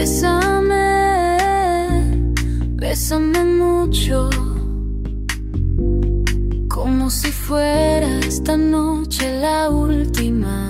Bésame, bésame mucho, como si fuera esta noche la última.